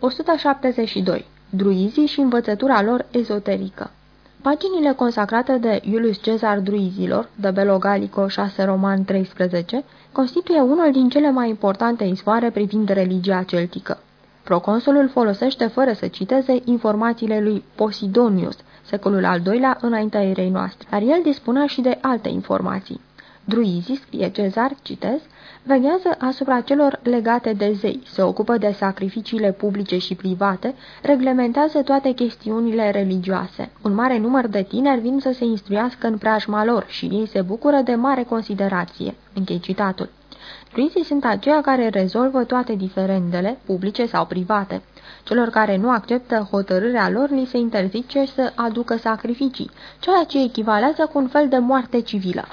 172. Druizii și învățătura lor ezoterică Paginile consacrate de Iulius Cezar druizilor, de Belo Gallico 6 Roman 13, constituie unul din cele mai importante izvoare privind religia celtică. Proconsulul folosește fără să citeze informațiile lui Posidonius, secolul al doilea înaintea erei noastre, dar el dispunea și de alte informații. Druizii, scrie Cezar, citez, veghează asupra celor legate de zei, se ocupă de sacrificiile publice și private, reglementează toate chestiunile religioase. Un mare număr de tineri vin să se instruiască în preajma lor și ei se bucură de mare considerație. Închei citatul. Druizii sunt aceia care rezolvă toate diferendele, publice sau private. Celor care nu acceptă hotărârea lor li se interzice să aducă sacrificii, ceea ce echivalează cu un fel de moarte civilă.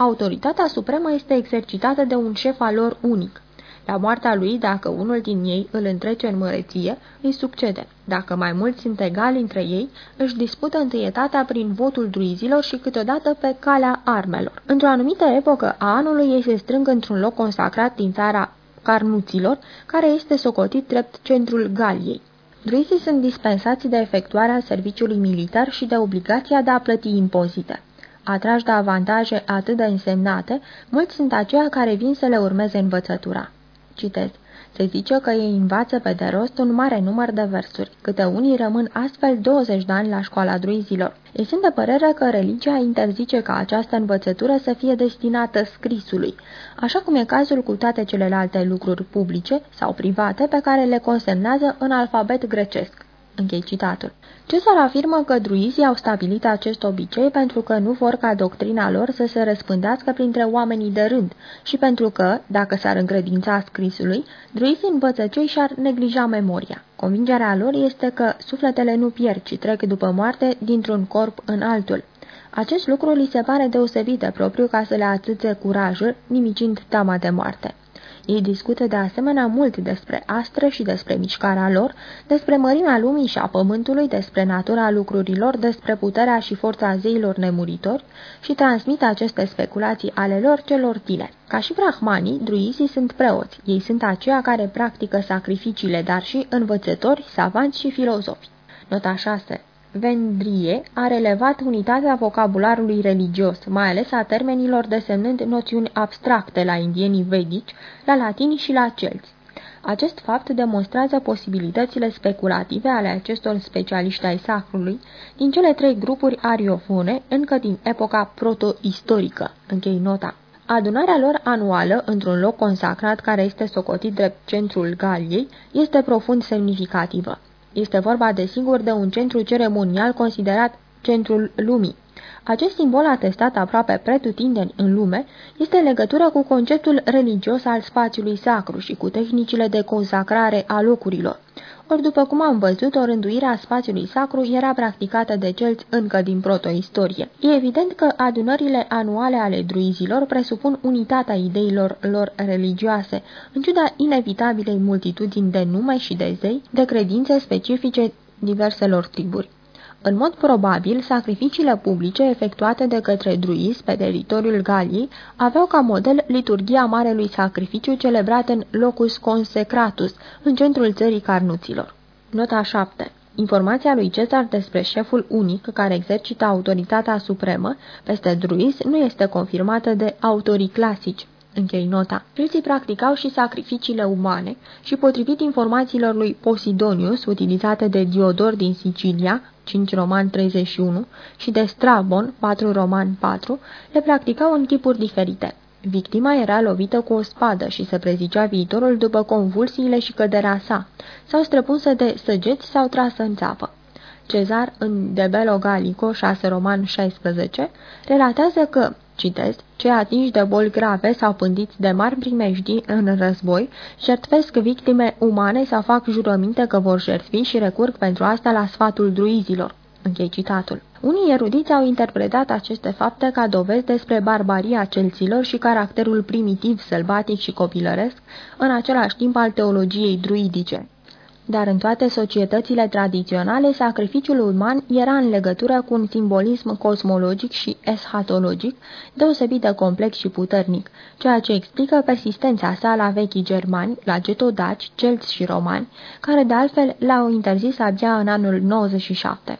Autoritatea supremă este exercitată de un șef al lor unic. La moartea lui, dacă unul din ei îl întrece în măreție, îi succede. Dacă mai mulți sunt egali între ei, își dispută întâietatea prin votul druizilor și câteodată pe calea armelor. Într-o anumită epocă a anului ei se strâng într-un loc consacrat din țara Carnuților, care este socotit drept centrul Galiei. Druizii sunt dispensați de efectuarea serviciului militar și de obligația de a plăti impozite. Atrași de avantaje atât de însemnate, mulți sunt aceia care vin să le urmeze învățătura. Citez. Se zice că ei învață pe de rost un mare număr de versuri, câte unii rămân astfel 20 de ani la școala druizilor. Ei sunt de părere că religia interzice ca această învățătură să fie destinată scrisului, așa cum e cazul cu toate celelalte lucruri publice sau private pe care le consemnează în alfabet grecesc. Închei citatul. Cezar afirmă că druizii au stabilit acest obicei pentru că nu vor ca doctrina lor să se răspândească printre oamenii de rând și pentru că, dacă s-ar încredința scrisului, druizii învățăcei și-ar neglija memoria. Convingerea lor este că sufletele nu pierd, ci trec după moarte dintr-un corp în altul. Acest lucru li se pare deosebit de propriu ca să le atâțe curajul, nimicind teama de moarte. Ei discută de asemenea mult despre astre și despre mișcarea lor, despre mărimea lumii și a pământului, despre natura lucrurilor, despre puterea și forța zeilor nemuritori și transmit aceste speculații ale lor celor tineri. Ca și brahmanii, druizii sunt preoți. Ei sunt aceia care practică sacrificiile, dar și învățători, savanți și filozofi. Nota 6 Vendrie a relevat unitatea vocabularului religios, mai ales a termenilor desemnând noțiuni abstracte la indienii vedici, la latini și la celți. Acest fapt demonstrează posibilitățile speculative ale acestor specialiști ai sacrului din cele trei grupuri ariofone încă din epoca protoistorică. Închei nota. Adunarea lor anuală, într-un loc consacrat care este socotit drept centrul Galiei, este profund semnificativă. Este vorba de singur de un centru ceremonial considerat centrul lumii. Acest simbol atestat aproape pretutindeni în lume este în legătură cu conceptul religios al spațiului sacru și cu tehnicile de consacrare a locurilor ori după cum am văzut, o rânduire a spațiului sacru era practicată de celți încă din protoistorie. E evident că adunările anuale ale druizilor presupun unitatea ideilor lor religioase, în ciuda inevitabilei multitudini de nume și de zei, de credințe specifice diverselor triburi. În mod probabil, sacrificiile publice efectuate de către druizi pe teritoriul Galii aveau ca model liturgia Marelui Sacrificiu celebrat în Locus Consecratus, în centrul țării Carnuților. Nota 7 Informația lui Cezar despre șeful unic care exercită autoritatea supremă peste druizi nu este confirmată de autorii clasici. Închei nota. Preții practicau și sacrificiile umane și, potrivit informațiilor lui Posidonius, utilizate de Diodor din Sicilia, 5 Roman 31, și de Strabon, 4 Roman 4, le practicau în tipuri diferite. Victima era lovită cu o spadă și se prezicea viitorul după convulsiile și căderea sa, sau străpunsă de săgeți sau trasă în țapă. Cezar, în De Bello Gallico, 6 Roman 16, relatează că Citez, cei atinși de boli grave sau pândiți de mari primejdii în război, jertfesc victime umane sau fac jurăminte că vor jertfi și recurg pentru asta la sfatul druizilor. Închei citatul. Unii erudiți au interpretat aceste fapte ca dovezi despre barbaria celților și caracterul primitiv, sălbatic și copilăresc, în același timp al teologiei druidice. Dar în toate societățile tradiționale, sacrificiul uman era în legătură cu un simbolism cosmologic și eschatologic deosebit de complex și puternic, ceea ce explică persistența sa la vechii germani, la getodaci, celți și romani, care de altfel l-au interzis abia în anul 97.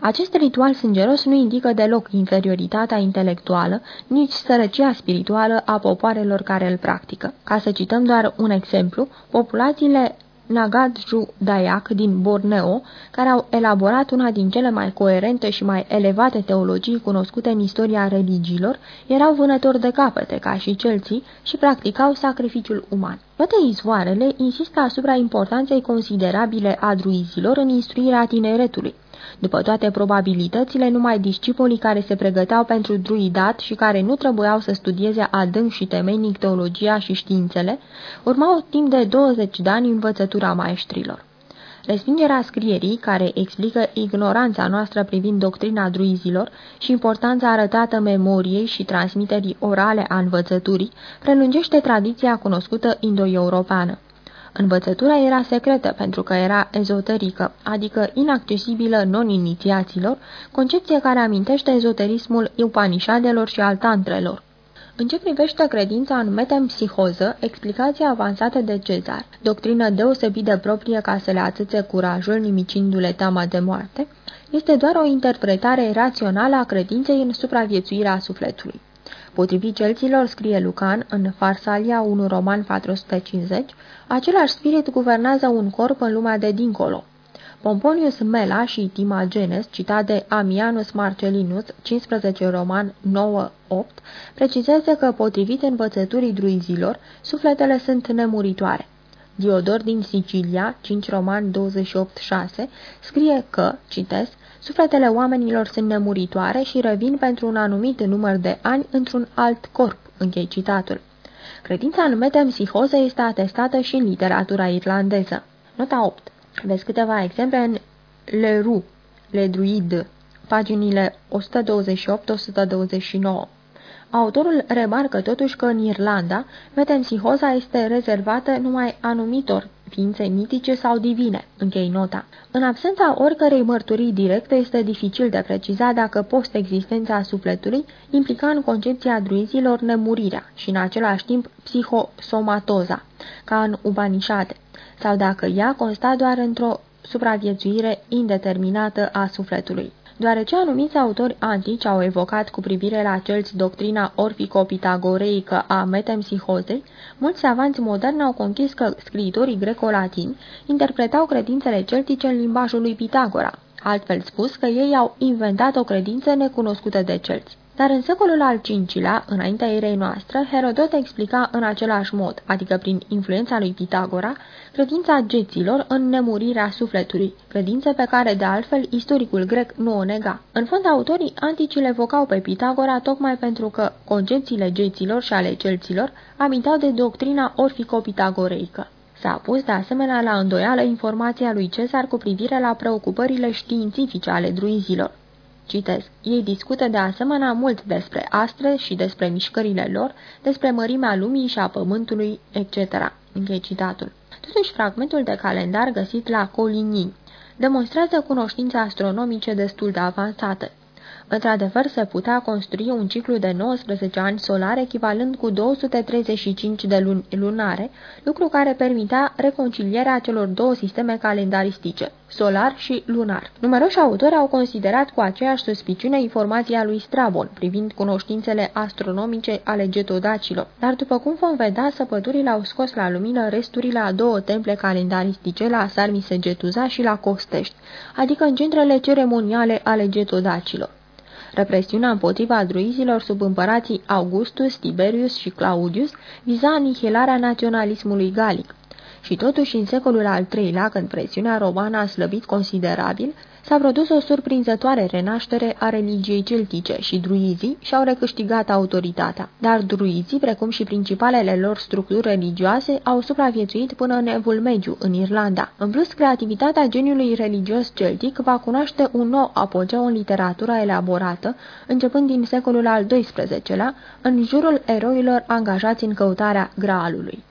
Acest ritual sângeros nu indică deloc inferioritatea intelectuală, nici sărăcia spirituală a popoarelor care îl practică. Ca să cităm doar un exemplu, populațiile Nagadju Dayak din Borneo, care au elaborat una din cele mai coerente și mai elevate teologii cunoscute în istoria religiilor, erau vânători de capete, ca și celții, și practicau sacrificiul uman. Toate izvoarele insistă asupra importanței considerabile a druizilor în instruirea tineretului. După toate probabilitățile, numai discipolii care se pregăteau pentru druidat și care nu trebuiau să studieze adânc și temeinic teologia și științele, urmau timp de 20 de ani învățătura maestrilor. Respingerea scrierii, care explică ignoranța noastră privind doctrina druizilor și importanța arătată memoriei și transmiterii orale a învățăturii, prelungește tradiția cunoscută indo-europeană. Învățătura era secretă pentru că era ezoterică, adică inaccesibilă non-inițiaților, concepție care amintește ezoterismul Upanishadelor și al tantrelor. În ce privește credința în metempsihoză, explicația avansată de Cezar, doctrină deosebit de proprie ca să le atâțe curajul nimicindu-le teama de moarte, este doar o interpretare rațională a credinței în supraviețuirea sufletului. Potrivit celților, scrie Lucan în Farsalia 1 Roman 450, același spirit guvernează un corp în lumea de dincolo. Pomponius Mela și Timagenes, citat de Amianus Marcellinus, 15 Roman 9-8, precizează că, potrivit învățăturii druizilor, sufletele sunt nemuritoare. Diodor din Sicilia, 5 Roman 28-6, scrie că, citesc, Sufletele oamenilor sunt nemuritoare și revin pentru un anumit număr de ani într-un alt corp, închei citatul. Credința în metempsihoză este atestată și în literatura irlandeză. Nota 8. Vezi câteva exemple în Le Roux, Le Druid, paginile 128-129. Autorul remarcă totuși că în Irlanda metempsihoza este rezervată numai anumitor ființe mitice sau divine. Închei nota. În absența oricărei mărturii directe, este dificil de precizat dacă post-existența sufletului implica în concepția druizilor nemurirea și în același timp psihosomatoza, ca în Upanishade, sau dacă ea consta doar într-o supraviețuire indeterminată a sufletului. Deoarece anumiți autori antici au evocat cu privire la celți doctrina orfico-pitagoreică a metempsihozei, mulți savanți moderni au conchis că scriitorii greco-latini interpretau credințele celtice în limbajul lui Pitagora, altfel spus că ei au inventat o credință necunoscută de celți. Dar în secolul al V-lea, înaintea erei noastre, Herodot explica în același mod, adică prin influența lui Pitagora, credința geților în nemurirea sufletului, credință pe care, de altfel, istoricul grec nu o nega. În fond, autorii antici le evocau pe Pitagora tocmai pentru că concepțiile geților și ale celților amintau de doctrina orfico-pitagoreică. S-a pus de asemenea la îndoială informația lui Cezar cu privire la preocupările științifice ale druizilor. Citez. Ei discută de asemenea mult despre astre și despre mișcările lor, despre mărimea lumii și a pământului, etc. Închei citatul. Totuși, fragmentul de calendar găsit la Coligny demonstrează cunoștințe astronomice destul de avansate. Într-adevăr, se putea construi un ciclu de 19 ani solar echivalent cu 235 de luni lunare, lucru care permitea reconcilierea celor două sisteme calendaristice, solar și lunar. Numeroși autori au considerat cu aceeași suspiciune informația lui Strabon privind cunoștințele astronomice ale getodacilor, dar după cum vom vedea, săpăturile au scos la lumină resturile a două temple calendaristice la Sarmisegetuza și la Costești, adică în centrele ceremoniale ale getodacilor. Represiunea împotriva druizilor sub împărații Augustus, Tiberius și Claudius viza anihilarea naționalismului galic. Și totuși, în secolul al III-lea, când presiunea romană a slăbit considerabil, s-a produs o surprinzătoare renaștere a religiei celtice și druizii și-au recâștigat autoritatea. Dar druizii, precum și principalele lor structuri religioase, au supraviețuit până în evul mediu, în Irlanda. În plus, creativitatea geniului religios celtic va cunoaște un nou apogeu în literatura elaborată, începând din secolul al XII-lea, în jurul eroilor angajați în căutarea Graalului.